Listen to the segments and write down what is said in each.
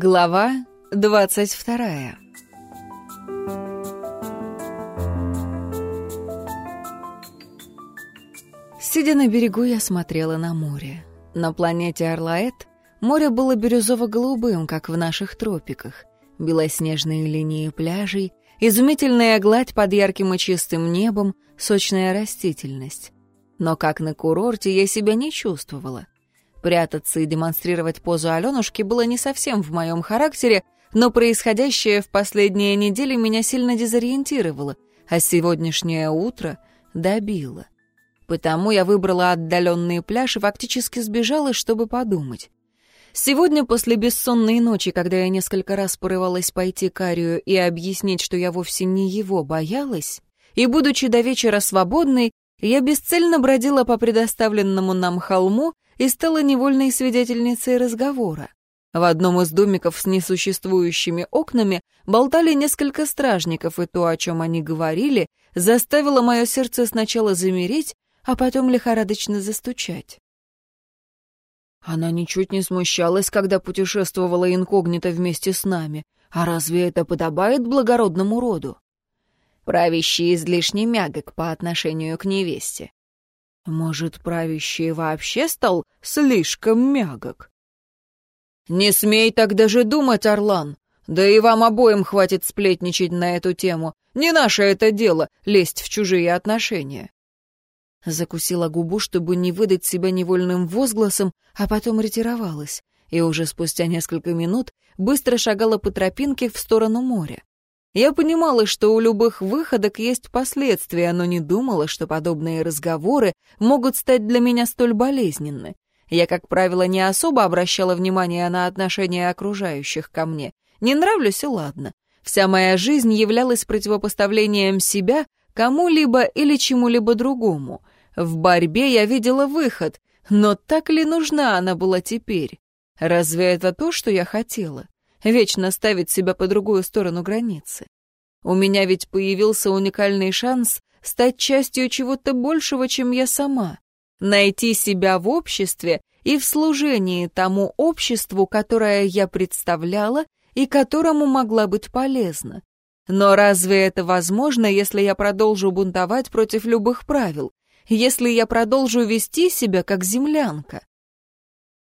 Глава двадцать вторая. Сидя на берегу, я смотрела на море. На планете Орлаэт море было бирюзово-голубым, как в наших тропиках. Белоснежные линии пляжей, изумительная гладь под ярким и чистым небом, сочная растительность. Но как на курорте я себя не чувствовала. Прятаться и демонстрировать позу Аленушки было не совсем в моем характере, но происходящее в последние недели меня сильно дезориентировало, а сегодняшнее утро добило. Потому я выбрала отдаленный пляж и фактически сбежала, чтобы подумать. Сегодня, после бессонной ночи, когда я несколько раз порывалась пойти к Арию и объяснить, что я вовсе не его боялась, и, будучи до вечера свободной, я бесцельно бродила по предоставленному нам холму и стала невольной свидетельницей разговора. В одном из домиков с несуществующими окнами болтали несколько стражников, и то, о чем они говорили, заставило мое сердце сначала замереть, а потом лихорадочно застучать. Она ничуть не смущалась, когда путешествовала инкогнито вместе с нами. А разве это подобает благородному роду? Правящий излишне мягок по отношению к невесте. Может, правящий вообще стал слишком мягок? «Не смей так даже думать, Орлан. Да и вам обоим хватит сплетничать на эту тему. Не наше это дело — лезть в чужие отношения». Закусила губу, чтобы не выдать себя невольным возгласом, а потом ретировалась, и уже спустя несколько минут быстро шагала по тропинке в сторону моря. Я понимала, что у любых выходок есть последствия, но не думала, что подобные разговоры могут стать для меня столь болезненны. Я, как правило, не особо обращала внимание на отношения окружающих ко мне. Не нравлюсь и ладно. Вся моя жизнь являлась противопоставлением себя кому-либо или чему-либо другому. В борьбе я видела выход, но так ли нужна она была теперь? Разве это то, что я хотела? Вечно ставить себя по другую сторону границы. У меня ведь появился уникальный шанс стать частью чего-то большего, чем я сама, найти себя в обществе и в служении тому обществу, которое я представляла и которому могла быть полезна. Но разве это возможно, если я продолжу бунтовать против любых правил, если я продолжу вести себя как землянка?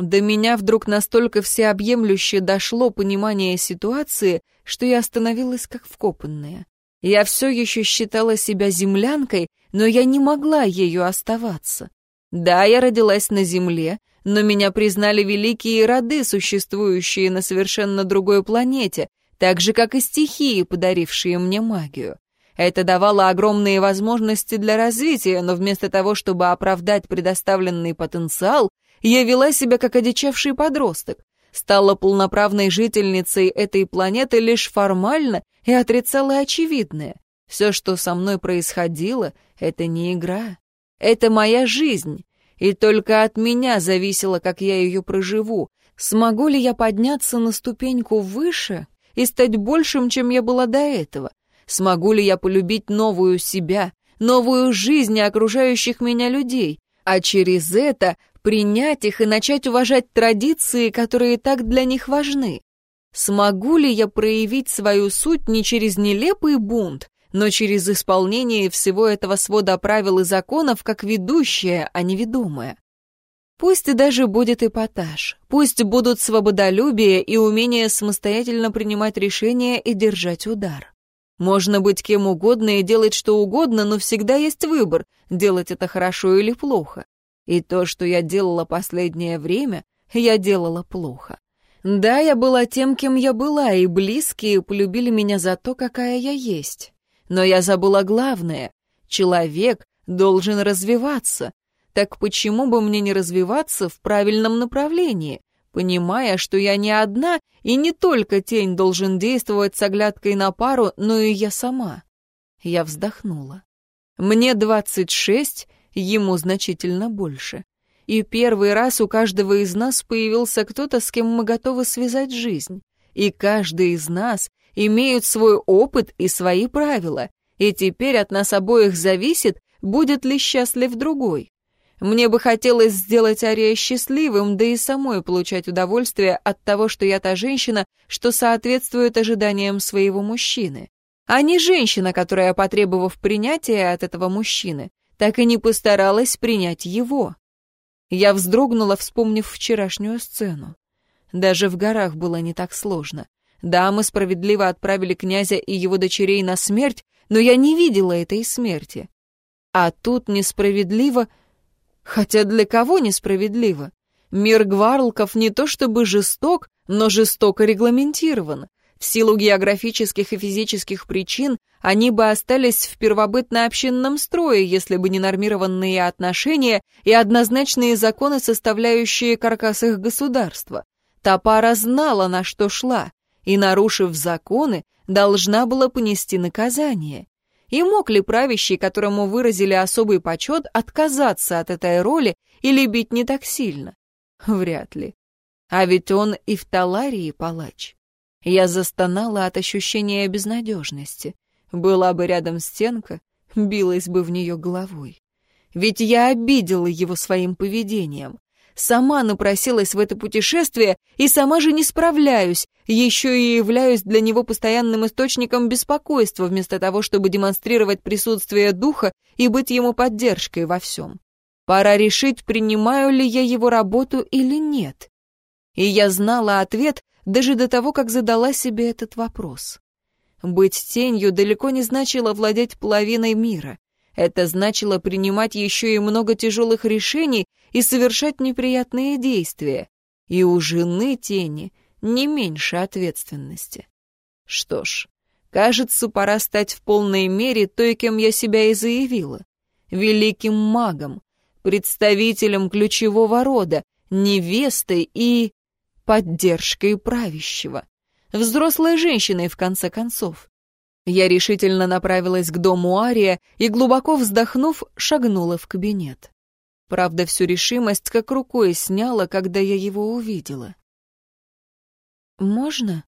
До меня вдруг настолько всеобъемлюще дошло понимание ситуации, что я остановилась как вкопанная. Я все еще считала себя землянкой, но я не могла ею оставаться. Да, я родилась на земле, но меня признали великие роды, существующие на совершенно другой планете, так же, как и стихии, подарившие мне магию. Это давало огромные возможности для развития, но вместо того, чтобы оправдать предоставленный потенциал, я вела себя как одичавший подросток, стала полноправной жительницей этой планеты лишь формально и отрицала очевидное. Все, что со мной происходило, это не игра. Это моя жизнь, и только от меня зависело, как я ее проживу. Смогу ли я подняться на ступеньку выше и стать большим, чем я была до этого? Смогу ли я полюбить новую себя, новую жизнь окружающих меня людей, а через это принять их и начать уважать традиции, которые так для них важны? Смогу ли я проявить свою суть не через нелепый бунт, но через исполнение всего этого свода правил и законов как ведущая, а не ведомая? Пусть даже будет эпатаж, пусть будут свободолюбие и умение самостоятельно принимать решения и держать удар. Можно быть кем угодно и делать что угодно, но всегда есть выбор, делать это хорошо или плохо. И то, что я делала последнее время, я делала плохо. Да, я была тем, кем я была, и близкие полюбили меня за то, какая я есть. Но я забыла главное. Человек должен развиваться. Так почему бы мне не развиваться в правильном направлении, понимая, что я не одна, и не только тень должен действовать с оглядкой на пару, но и я сама? Я вздохнула. Мне двадцать шесть, ему значительно больше. И первый раз у каждого из нас появился кто-то, с кем мы готовы связать жизнь. И каждый из нас имеет свой опыт и свои правила, и теперь от нас обоих зависит, будет ли счастлив другой. Мне бы хотелось сделать Ария счастливым, да и самой получать удовольствие от того, что я та женщина, что соответствует ожиданиям своего мужчины. А не женщина, которая, потребовав принятия от этого мужчины, так и не постаралась принять его. Я вздрогнула, вспомнив вчерашнюю сцену. Даже в горах было не так сложно. Да, мы справедливо отправили князя и его дочерей на смерть, но я не видела этой смерти. А тут несправедливо... Хотя для кого несправедливо? Мир гварлков не то чтобы жесток, но жестоко регламентирован. В силу географических и физических причин они бы остались в первобытно-общинном строе, если бы не нормированные отношения и однозначные законы, составляющие каркас их государства. Та пара знала, на что шла, и, нарушив законы, должна была понести наказание. И мог ли правящий, которому выразили особый почет, отказаться от этой роли или бить не так сильно? Вряд ли. А ведь он и в Таларии палач. Я застонала от ощущения безнадежности. Была бы рядом стенка, билась бы в нее головой. Ведь я обидела его своим поведением. Сама напросилась в это путешествие и сама же не справляюсь, еще и являюсь для него постоянным источником беспокойства, вместо того, чтобы демонстрировать присутствие духа и быть ему поддержкой во всем. Пора решить, принимаю ли я его работу или нет. И я знала ответ даже до того, как задала себе этот вопрос. Быть тенью далеко не значило владеть половиной мира. Это значило принимать еще и много тяжелых решений и совершать неприятные действия. И у жены тени не меньше ответственности. Что ж, кажется, пора стать в полной мере той, кем я себя и заявила. Великим магом, представителем ключевого рода, невестой и поддержкой правящего. Взрослой женщиной, в конце концов. Я решительно направилась к дому Ария и, глубоко вздохнув, шагнула в кабинет. Правда, всю решимость как рукой сняла, когда я его увидела. «Можно?»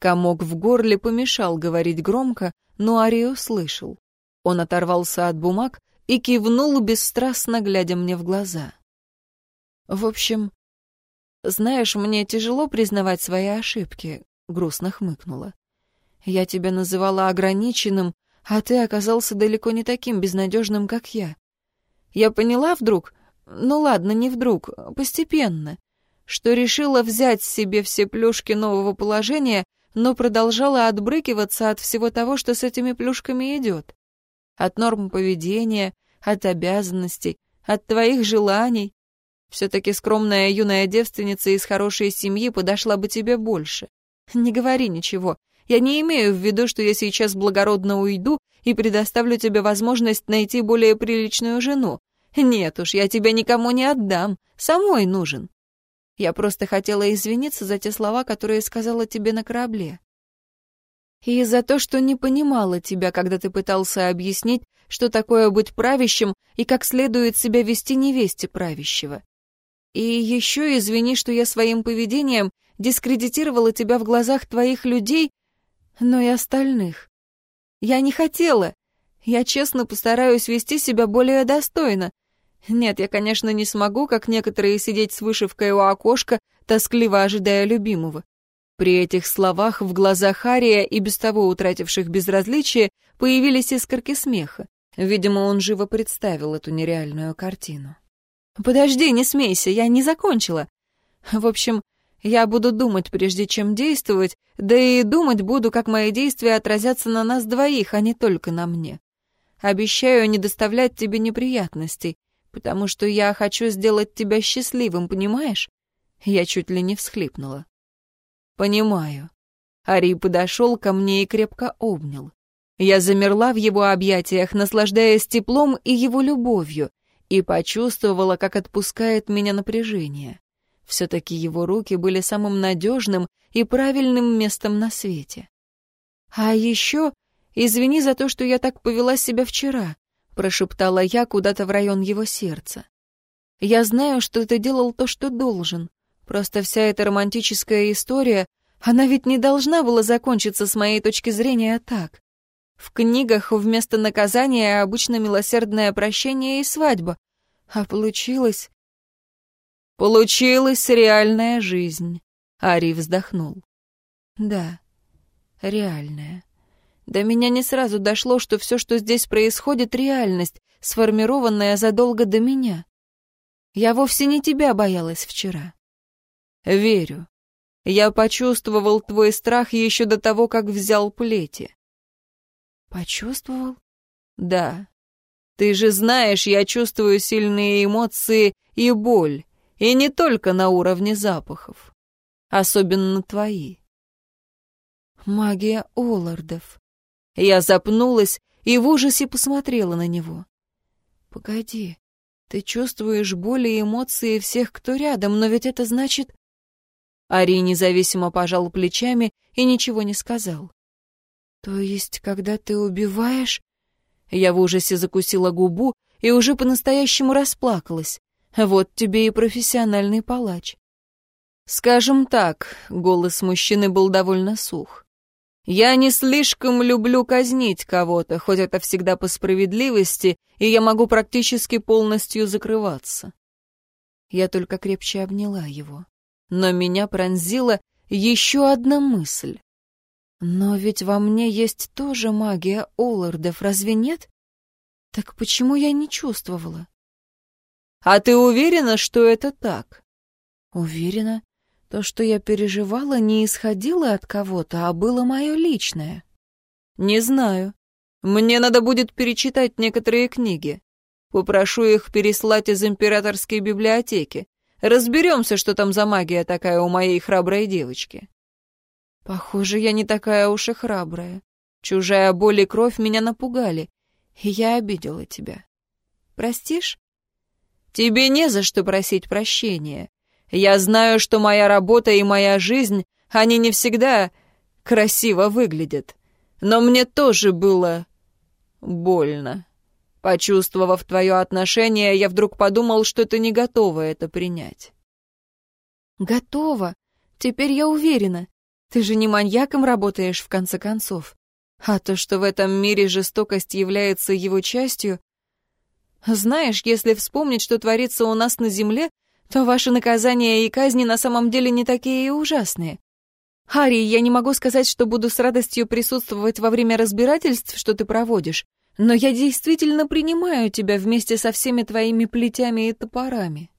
Комок в горле помешал говорить громко, но Ария услышал. Он оторвался от бумаг и кивнул, бесстрастно глядя мне в глаза. «В общем, знаешь, мне тяжело признавать свои ошибки», — грустно хмыкнула. «Я тебя называла ограниченным, а ты оказался далеко не таким безнадежным, как я. Я поняла вдруг, ну ладно, не вдруг, постепенно, что решила взять себе все плюшки нового положения, но продолжала отбрыкиваться от всего того, что с этими плюшками идет. От норм поведения, от обязанностей, от твоих желаний. Все-таки скромная юная девственница из хорошей семьи подошла бы тебе больше. Не говори ничего. Я не имею в виду, что я сейчас благородно уйду и предоставлю тебе возможность найти более приличную жену. Нет уж, я тебя никому не отдам, самой нужен. Я просто хотела извиниться за те слова, которые сказала тебе на корабле. И за то, что не понимала тебя, когда ты пытался объяснить, что такое быть правящим и как следует себя вести невесте правящего. И еще извини, что я своим поведением дискредитировала тебя в глазах твоих людей, но и остальных. Я не хотела. Я честно постараюсь вести себя более достойно, нет, я, конечно, не смогу, как некоторые, сидеть с вышивкой у окошка, тоскливо ожидая любимого. При этих словах в глазах Ария и без того утративших безразличие появились искорки смеха. Видимо, он живо представил эту нереальную картину. «Подожди, не смейся, я не закончила. В общем, я буду думать, прежде чем действовать, да и думать буду, как мои действия отразятся на нас двоих, а не только на мне. Обещаю не доставлять тебе неприятностей, потому что я хочу сделать тебя счастливым, понимаешь?» Я чуть ли не всхлипнула. «Понимаю». Ари подошел ко мне и крепко обнял. Я замерла в его объятиях, наслаждаясь теплом и его любовью, и почувствовала, как отпускает меня напряжение. Все-таки его руки были самым надежным и правильным местом на свете. А еще извини за то, что я так повела себя вчера прошептала я куда-то в район его сердца. Я знаю, что ты делал то, что должен. Просто вся эта романтическая история, она ведь не должна была закончиться с моей точки зрения так. В книгах вместо наказания обычно милосердное прощение и свадьба. А получилось... Получилась реальная жизнь. Ари вздохнул. Да, реальная. До меня не сразу дошло, что все, что здесь происходит, реальность, сформированная задолго до меня. Я вовсе не тебя боялась вчера. Верю. Я почувствовал твой страх еще до того, как взял плети. Почувствовал? Да. Ты же знаешь, я чувствую сильные эмоции и боль, и не только на уровне запахов. Особенно твои. Магия Оллардов. Я запнулась и в ужасе посмотрела на него. Погоди, ты чувствуешь боль и эмоции всех, кто рядом, но ведь это значит... Ари независимо пожал плечами и ничего не сказал. То есть, когда ты убиваешь... Я в ужасе закусила губу и уже по-настоящему расплакалась. Вот тебе и профессиональный палач. Скажем так, голос мужчины был довольно сух. Я не слишком люблю казнить кого-то, хоть это всегда по справедливости, и я могу практически полностью закрываться. Я только крепче обняла его. Но меня пронзила еще одна мысль. Но ведь во мне есть тоже магия Оллардов, разве нет? Так почему я не чувствовала? А ты уверена, что это так? Уверена. То, что я переживала, не исходило от кого-то, а было мое личное. Не знаю. Мне надо будет перечитать некоторые книги. Попрошу их переслать из императорской библиотеки. Разберемся, что там за магия такая у моей храброй девочки. Похоже, я не такая уж и храбрая. Чужая боль и кровь меня напугали, и я обидела тебя. Простишь? Тебе не за что просить прощения. Я знаю, что моя работа и моя жизнь, они не всегда красиво выглядят. Но мне тоже было больно. Почувствовав твое отношение, я вдруг подумал, что ты не готова это принять. Готова. Теперь я уверена. Ты же не маньяком работаешь, в конце концов. А то, что в этом мире жестокость является его частью... Знаешь, если вспомнить, что творится у нас на земле, то ваши наказания и казни на самом деле не такие и ужасные. Харри, я не могу сказать, что буду с радостью присутствовать во время разбирательств, что ты проводишь, но я действительно принимаю тебя вместе со всеми твоими плетями и топорами.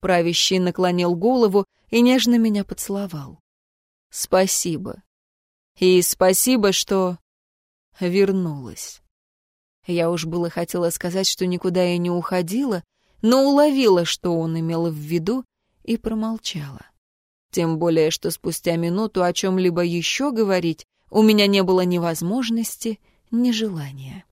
Правящий наклонил голову и нежно меня поцеловал. Спасибо. И спасибо, что вернулась. Я уж было хотела сказать, что никуда я не уходила, но уловила, что он имел в виду, и промолчала. Тем более, что спустя минуту о чем-либо еще говорить у меня не было ни возможности, ни желания.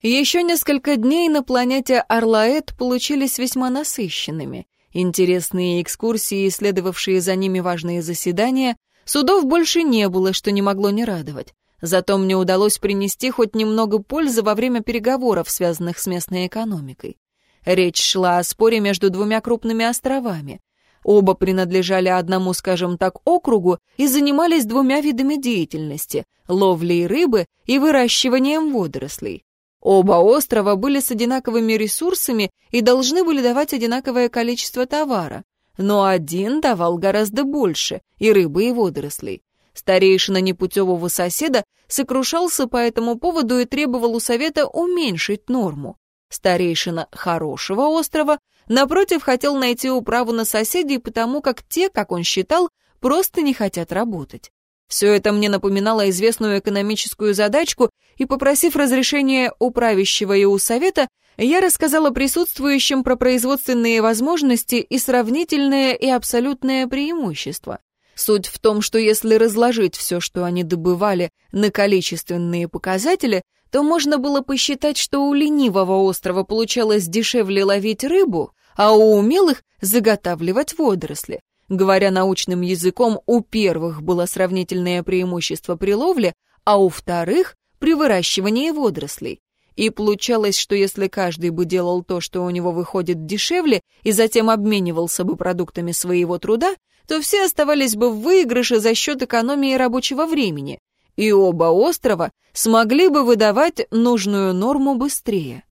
Еще несколько дней на планете Орлаэт получились весьма насыщенными. Интересные экскурсии, следовавшие за ними важные заседания, судов больше не было, что не могло не радовать. Зато мне удалось принести хоть немного пользы во время переговоров, связанных с местной экономикой. Речь шла о споре между двумя крупными островами. Оба принадлежали одному, скажем так, округу и занимались двумя видами деятельности — ловлей рыбы и выращиванием водорослей. Оба острова были с одинаковыми ресурсами и должны были давать одинаковое количество товара, но один давал гораздо больше и рыбы, и водорослей. Старейшина непутевого соседа сокрушался по этому поводу и требовал у совета уменьшить норму. Старейшина хорошего острова, напротив, хотел найти управу на соседей, потому как те, как он считал, просто не хотят работать. Все это мне напоминало известную экономическую задачку, и, попросив разрешения у правящего и у совета, я рассказала присутствующим про производственные возможности и сравнительное и абсолютное преимущество. Суть в том, что если разложить все, что они добывали, на количественные показатели, то можно было посчитать, что у ленивого острова получалось дешевле ловить рыбу, а у умелых — заготавливать водоросли. Говоря научным языком, у первых было сравнительное преимущество при ловле, а у вторых — при выращивании водорослей. И получалось, что если каждый бы делал то, что у него выходит дешевле, и затем обменивался бы продуктами своего труда, то все оставались бы в выигрыше за счет экономии рабочего времени. и оба острова смогли бы выдавать нужную норму быстрее.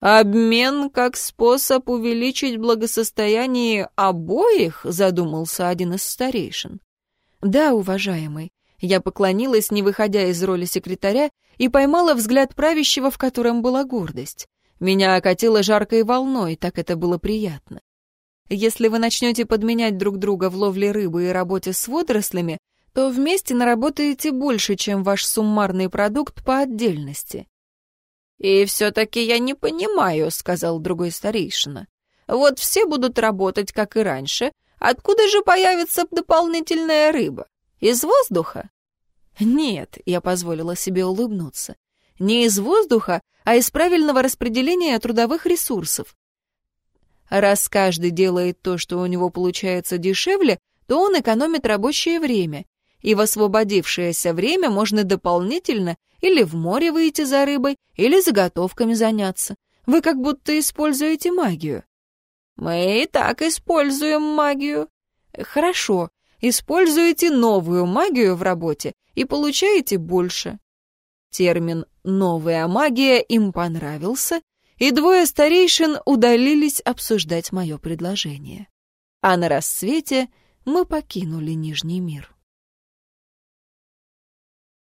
«Обмен как способ увеличить благосостояние обоих?» — задумался один из старейшин. «Да, уважаемый». Я поклонилась, не выходя из роли секретаря, и поймала взгляд правящего, в котором была гордость. Меня окатило жаркой волной, так это было приятно. Если вы начнете подменять друг друга в ловле рыбы и работе с водорослями, то вместе наработаете больше, чем ваш суммарный продукт по отдельности. «И все-таки я не понимаю», — сказал другой старейшина. «Вот все будут работать, как и раньше. Откуда же появится дополнительная рыба? Из воздуха?» «Нет», — я позволила себе улыбнуться. «Не из воздуха, а из правильного распределения трудовых ресурсов. Раз каждый делает то, что у него получается дешевле, то он экономит рабочее время, и в освободившееся время можно дополнительно или в море выйти за рыбой, или заготовками заняться. Вы как будто используете магию. Мы и так используем магию. Хорошо, используете новую магию в работе и получаете больше. Термин «новая магия» им понравился, и двое старейшин удалились обсуждать мое предложение. А на рассвете мы покинули Нижний мир.